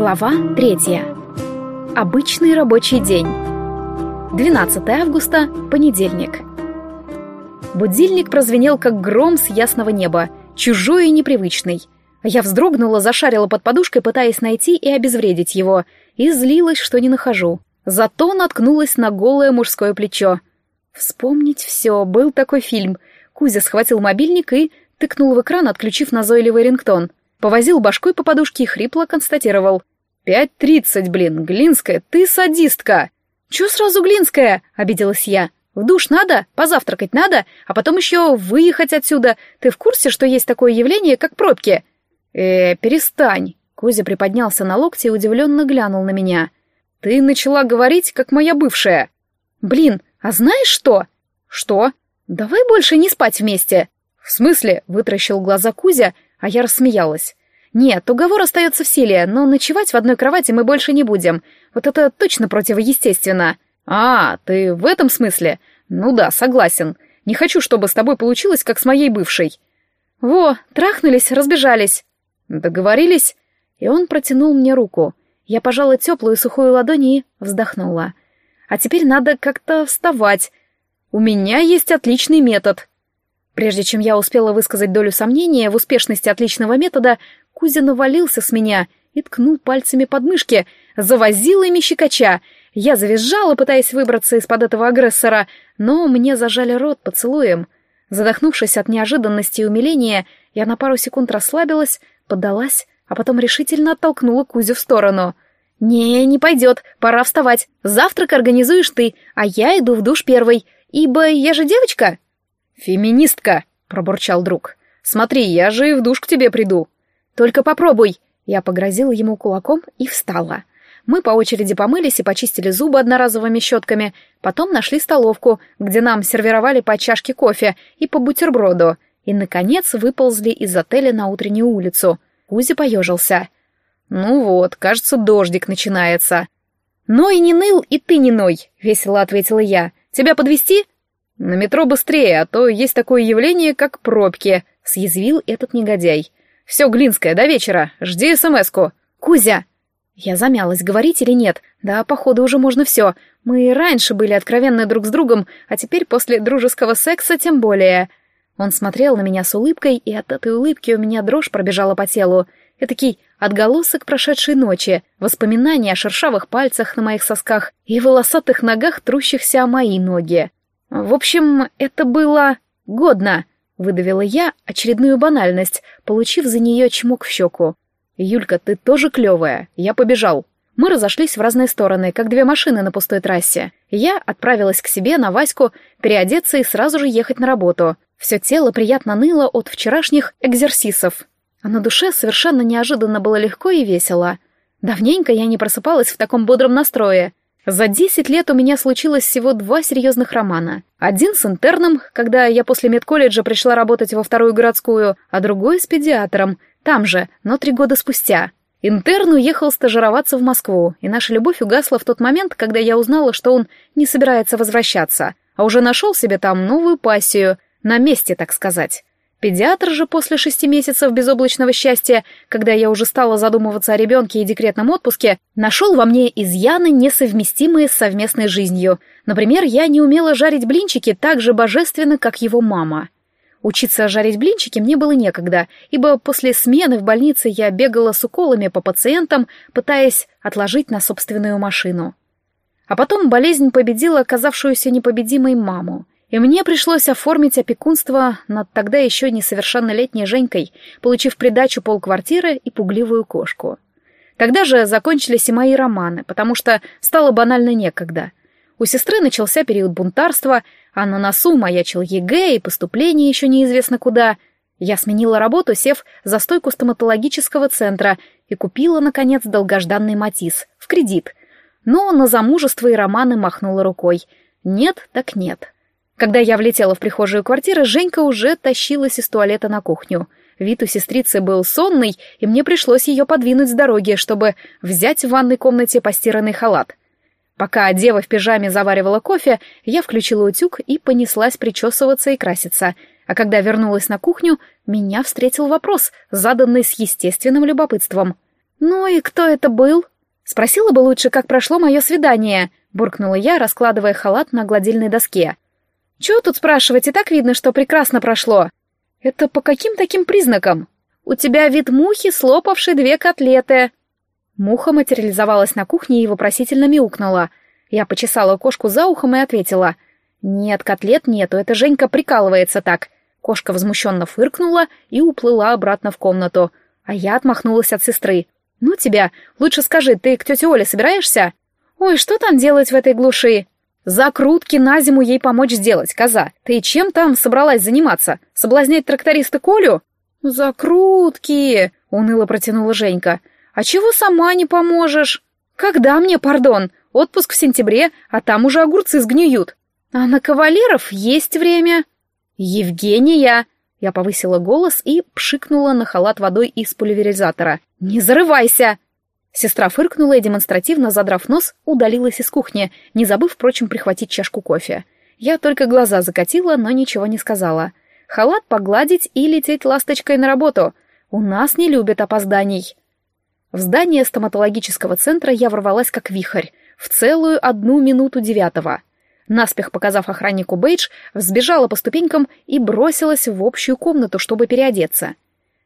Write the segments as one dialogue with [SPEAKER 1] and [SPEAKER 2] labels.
[SPEAKER 1] Глава третья. Обычный рабочий день. 12 августа, понедельник. Будильник прозвенел, как гром с ясного неба, чужой и непривычный. Я вздрогнула, зашарила под подушкой, пытаясь найти и обезвредить его, и злилась, что не нахожу. Зато наткнулась на голое мужское плечо. Вспомнить все, был такой фильм. Кузя схватил мобильник и тыкнул в экран, отключив назойливый рингтон. Повозил башкой по подушке и хрипло констатировал. «Пять тридцать, блин, Глинская, ты садистка!» «Чё сразу Глинская?» — обиделась я. «В душ надо, позавтракать надо, а потом еще выехать отсюда. Ты в курсе, что есть такое явление, как пробки?» «Э, перестань!» Кузя приподнялся на локте и удивленно глянул на меня. «Ты начала говорить, как моя бывшая». «Блин, а знаешь что?» «Что?» «Давай больше не спать вместе». «В смысле?» — вытращил глаза Кузя, а я рассмеялась. «Нет, уговор остается в силе, но ночевать в одной кровати мы больше не будем. Вот это точно противоестественно». «А, ты в этом смысле? Ну да, согласен. Не хочу, чтобы с тобой получилось, как с моей бывшей». «Во, трахнулись, разбежались». «Договорились?» И он протянул мне руку. Я пожала теплую сухую ладонь и вздохнула. «А теперь надо как-то вставать. У меня есть отличный метод». Прежде чем я успела высказать долю сомнения в успешности отличного метода, Кузя навалился с меня и ткнул пальцами под мышки, завозил ими щекоча. Я завизжала, пытаясь выбраться из-под этого агрессора, но мне зажали рот поцелуем. Задохнувшись от неожиданности и умиления, я на пару секунд расслабилась, поддалась, а потом решительно оттолкнула Кузю в сторону. «Не, не пойдет, пора вставать. Завтрак организуешь ты, а я иду в душ первой, ибо я же девочка».
[SPEAKER 2] «Феминистка!» — пробурчал друг. «Смотри, я же и в душ к тебе приду».
[SPEAKER 1] «Только попробуй!» Я погрозила ему кулаком и встала. Мы по очереди помылись и почистили зубы одноразовыми щетками, потом нашли столовку, где нам сервировали по чашке кофе и по бутерброду, и, наконец, выползли из отеля на утреннюю улицу. Узи поежился.
[SPEAKER 2] «Ну вот, кажется, дождик начинается».
[SPEAKER 1] «Ной не ныл, и ты не ной», — весело ответила я. «Тебя подвести?
[SPEAKER 2] «На метро быстрее, а то есть такое явление, как пробки», — съязвил этот негодяй. «Все, Глинская, до вечера. Жди СМС-ку».
[SPEAKER 1] «Кузя!» Я замялась, говорить или нет. Да, походу, уже можно все. Мы и раньше были откровенны друг с другом, а теперь после дружеского секса тем более. Он смотрел на меня с улыбкой, и от этой улыбки у меня дрожь пробежала по телу. Этакий отголосок прошедшей ночи, воспоминания о шершавых пальцах на моих сосках и волосатых ногах, трущихся о мои ноги. В общем, это было годно, выдавила я очередную банальность, получив за нее чмок в щеку. Юлька, ты тоже клевая. Я побежал. Мы разошлись в разные стороны, как две машины на пустой трассе. Я отправилась к себе на Ваську, переодеться и сразу же ехать на работу. Все тело приятно ныло от вчерашних экзерсисов. А на душе совершенно неожиданно было легко и весело. Давненько я не просыпалась в таком бодром настрое. За десять лет у меня случилось всего два серьезных романа. Один с интерном, когда я после медколледжа пришла работать во вторую городскую, а другой с педиатром, там же, но три года спустя. Интерн уехал стажироваться в Москву, и наша любовь угасла в тот момент, когда я узнала, что он не собирается возвращаться, а уже нашел себе там новую пассию, на месте, так сказать. Педиатр же после шести месяцев безоблачного счастья, когда я уже стала задумываться о ребенке и декретном отпуске, нашел во мне изъяны, несовместимые с совместной жизнью. Например, я не умела жарить блинчики так же божественно, как его мама. Учиться жарить блинчики мне было некогда, ибо после смены в больнице я бегала с уколами по пациентам, пытаясь отложить на собственную машину. А потом болезнь победила оказавшуюся непобедимой маму. И мне пришлось оформить опекунство над тогда еще несовершеннолетней Женькой, получив придачу полквартиры и пугливую кошку. Тогда же закончились и мои романы, потому что стало банально некогда. У сестры начался период бунтарства, а на носу маячил ЕГЭ и поступление еще неизвестно куда. Я сменила работу, сев за стойку стоматологического центра и купила, наконец, долгожданный Матис в кредит. Но на замужество и романы махнула рукой. Нет, так нет. Когда я влетела в прихожую квартиры, Женька уже тащилась из туалета на кухню. Вид у сестрицы был сонный, и мне пришлось ее подвинуть с дороги, чтобы взять в ванной комнате постиранный халат. Пока дева в пижаме заваривала кофе, я включила утюг и понеслась причесываться и краситься. А когда вернулась на кухню, меня встретил вопрос, заданный с естественным любопытством. «Ну и кто это был?» «Спросила бы лучше, как прошло мое свидание», — буркнула я, раскладывая халат на гладильной доске. «Чего тут спрашивать, и так видно, что прекрасно прошло». «Это по каким таким признакам?» «У тебя вид мухи, слопавшей две котлеты». Муха материализовалась на кухне и вопросительно мяукнула. Я почесала кошку за ухом и ответила. «Нет, котлет нету, это Женька прикалывается так». Кошка возмущенно фыркнула и уплыла обратно в комнату, а я отмахнулась от сестры. «Ну тебя, лучше скажи, ты к тете Оле собираешься?» «Ой, что там делать в этой глуши?» «Закрутки на зиму ей помочь сделать, коза. Ты чем там собралась заниматься? Соблазнять тракториста Колю?» «Закрутки!» — уныло протянула Женька. «А чего сама не поможешь?» «Когда мне, пардон? Отпуск в сентябре, а там уже огурцы сгниют. А на кавалеров есть время». «Евгения!» Я повысила голос и пшикнула на халат водой из пульверизатора. «Не зарывайся!» Сестра фыркнула и, демонстративно задрав нос, удалилась из кухни, не забыв, впрочем, прихватить чашку кофе. Я только глаза закатила, но ничего не сказала. Халат погладить и лететь ласточкой на работу. У нас не любят опозданий. В здание стоматологического центра я ворвалась как вихрь, в целую одну минуту девятого. Наспех показав охраннику бейдж, взбежала по ступенькам и бросилась в общую комнату, чтобы переодеться.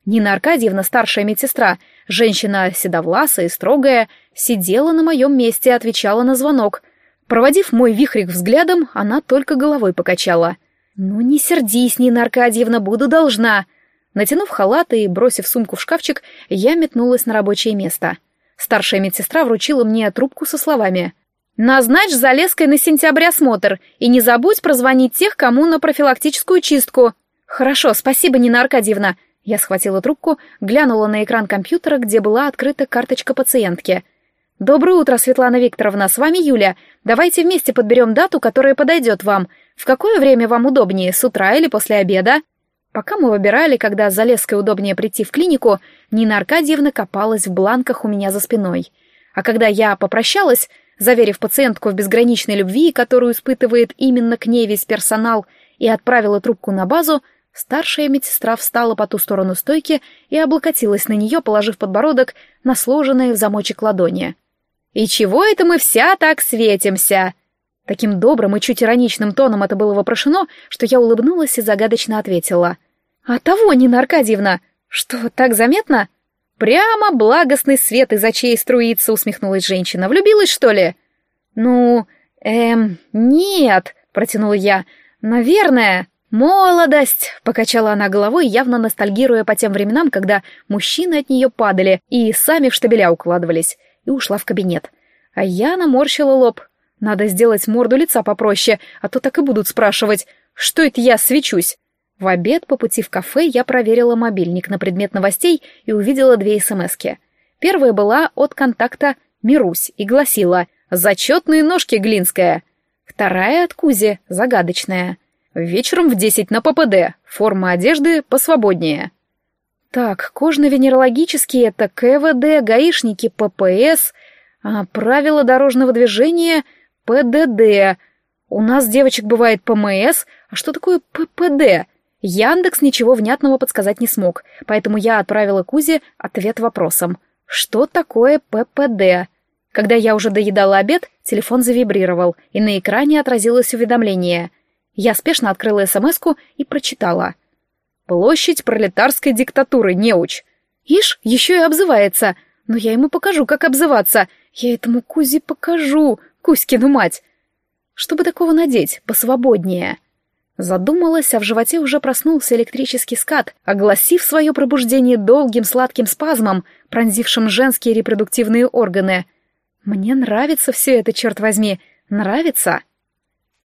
[SPEAKER 1] Нина Аркадьевна, старшая медсестра, женщина седовласая и строгая, сидела на моем месте и отвечала на звонок. Проводив мой вихрик взглядом, она только головой покачала. «Ну не сердись, Нина Аркадьевна, буду должна!» Натянув халат и бросив сумку в шкафчик, я метнулась на рабочее место. Старшая медсестра вручила мне трубку со словами «Назначь за леской на сентябрь осмотр и не забудь прозвонить тех, кому на профилактическую чистку». «Хорошо, спасибо, Нина Аркадьевна», я схватила трубку, глянула на экран компьютера, где была открыта карточка пациентки. «Доброе утро, Светлана Викторовна, с вами Юля. Давайте вместе подберем дату, которая подойдет вам. В какое время вам удобнее, с утра или после обеда?» Пока мы выбирали, когда за Леской удобнее прийти в клинику, Нина Аркадьевна копалась в бланках у меня за спиной. А когда я попрощалась, заверив пациентку в безграничной любви, которую испытывает именно к ней весь персонал, и отправила трубку на базу, Старшая медсестра встала по ту сторону стойки и облокотилась на нее, положив подбородок на сложенные в замочек ладони. «И чего это мы вся так светимся?» Таким добрым и чуть ироничным тоном это было вопрошено, что я улыбнулась и загадочно ответила. «А того, Нина Аркадьевна! Что, так заметно?» «Прямо благостный свет из очей струится», — усмехнулась женщина. «Влюбилась, что ли?» «Ну, эм, нет», — протянула я. «Наверное...» «Молодость!» — покачала она головой, явно ностальгируя по тем временам, когда мужчины от нее падали и сами в штабеля укладывались, и ушла в кабинет. А я наморщила лоб. Надо сделать морду лица попроще, а то так и будут спрашивать, что это я свечусь. В обед по пути в кафе я проверила мобильник на предмет новостей и увидела две смски. Первая была от контакта «Мирусь» и гласила «Зачетные ножки, Глинская». Вторая от Кузи, загадочная — Вечером в десять на ППД. Форма одежды посвободнее. Так, кожно-венерологические — это КВД, гаишники — ППС, а правила дорожного движения — ПДД. У нас девочек бывает ПМС, а что такое ППД? Яндекс ничего внятного подсказать не смог, поэтому я отправила Кузе ответ вопросом. Что такое ППД? Когда я уже доедала обед, телефон завибрировал, и на экране отразилось уведомление — я спешно открыла смс и прочитала. «Площадь пролетарской диктатуры, неуч!» Ишь, еще и обзывается. Но я ему покажу, как обзываться. Я этому Кузе покажу, Кузькину мать. Чтобы такого надеть, посвободнее. Задумалась, а в животе уже проснулся электрический скат, огласив свое пробуждение долгим сладким спазмом, пронзившим женские репродуктивные органы. Мне нравится все это, черт возьми, нравится.